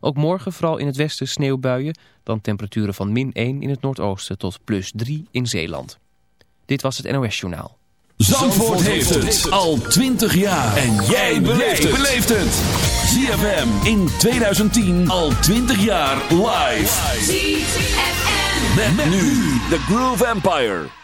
Ook morgen vooral in het westen sneeuwbuien. Dan temperaturen van min 1 in het noordoosten tot plus 3 in Zeeland. Dit was het NOS Journaal. Zandvoort, heeft het al 20 jaar. En jij beleeft het. ZFM in 2010 al 20 jaar live. ZFM. Met, nu de Groove Empire.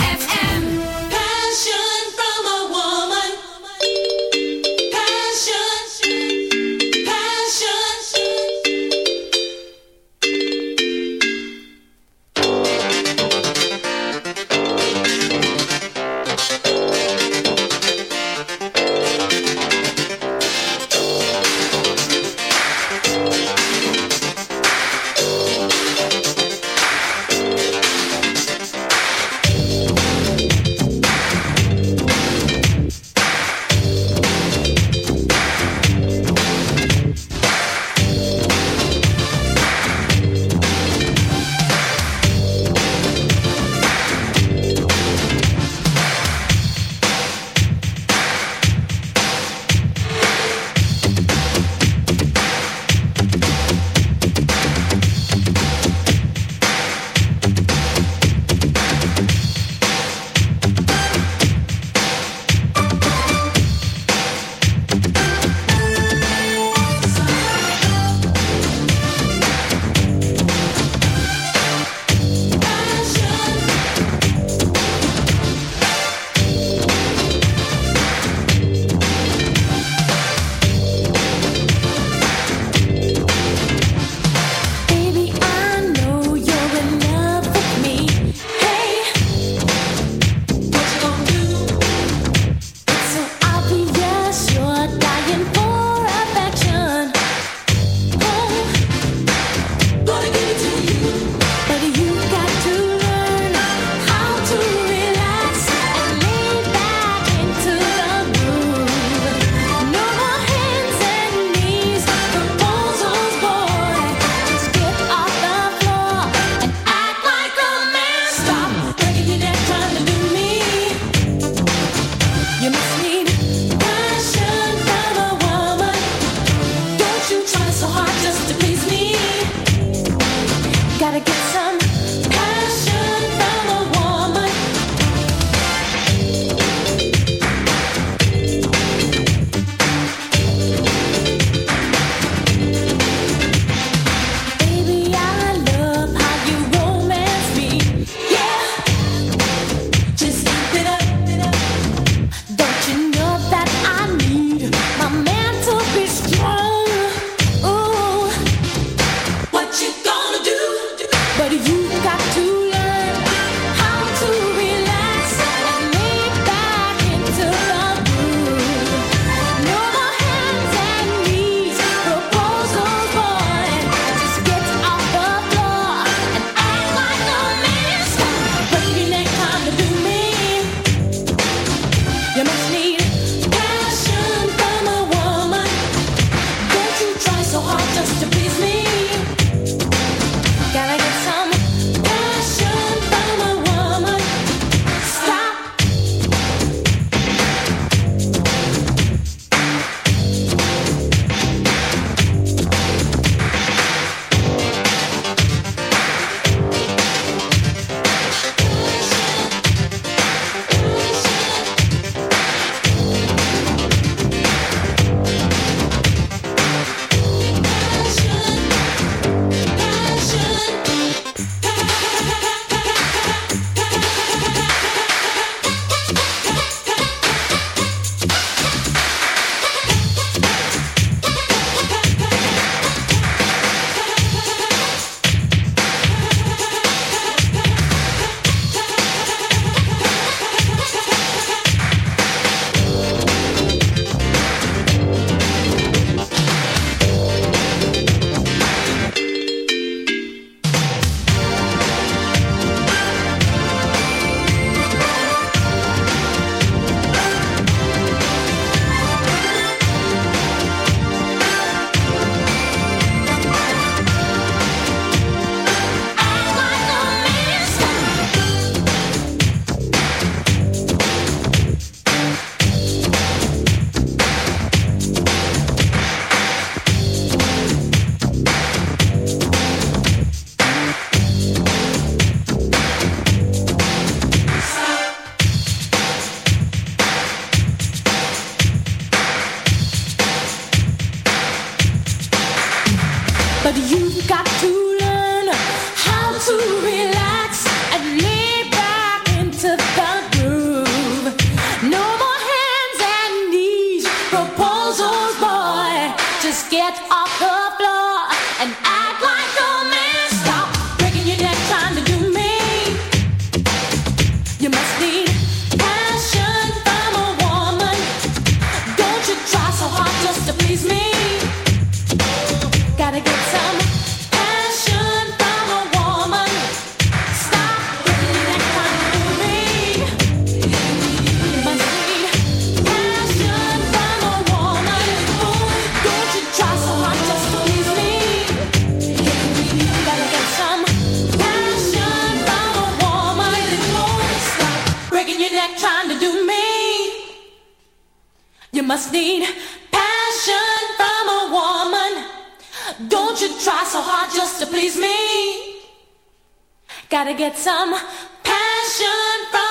passion from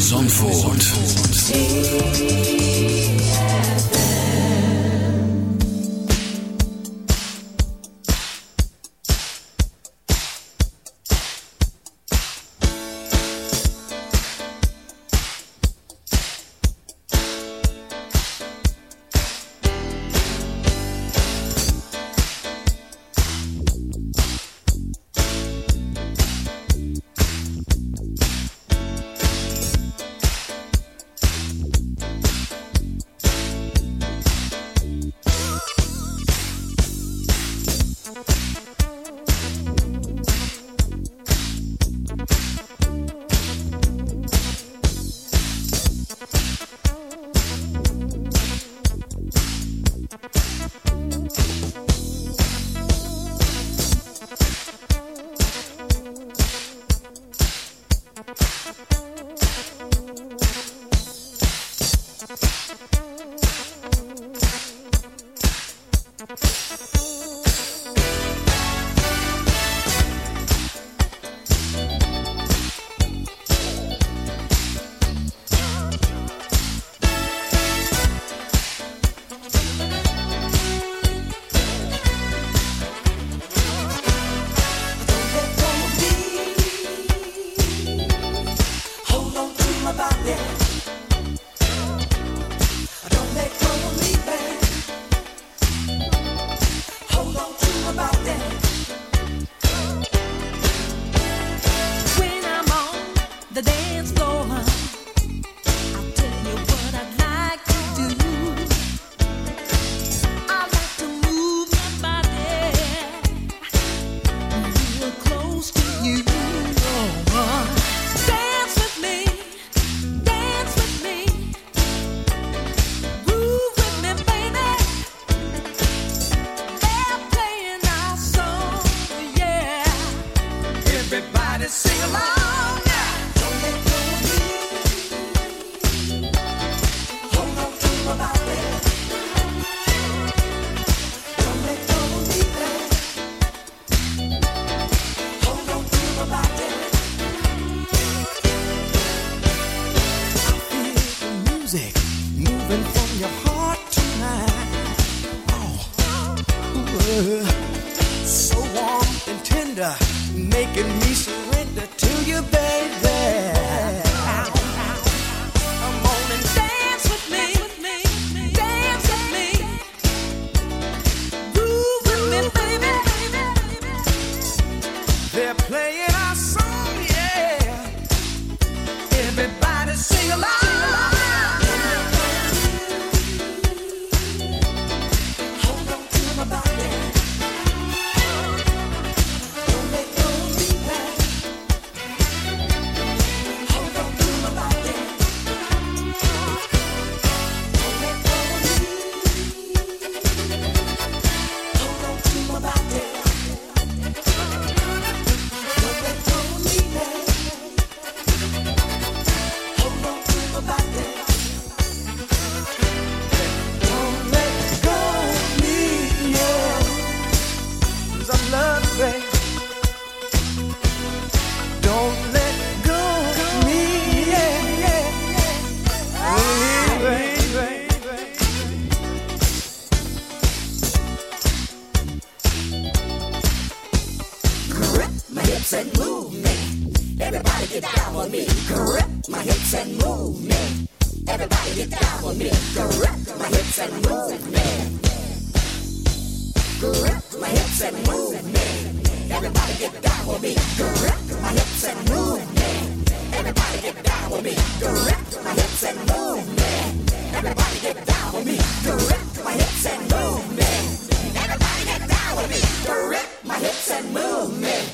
Zandvoort. hips and movement. Everybody get down with me. Grip my hips and movement. Everybody get down with me. Grip my hips and movement. Grip my hips and movement. Everybody get down with me. Grip my hips and movement. Everybody get down with me. Grip my hips and movement. Everybody get down with me. Grip my hips and movement. Everybody get down with me. Grip my hips and movement.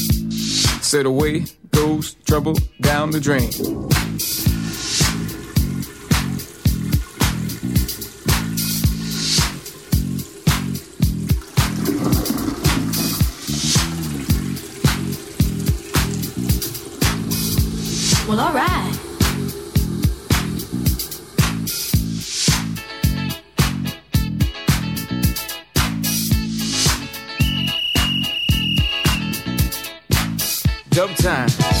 Said away goes trouble down the drain. Well, all right. sometimes.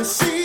You see.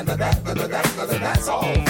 and the that, and the that, and the that's all.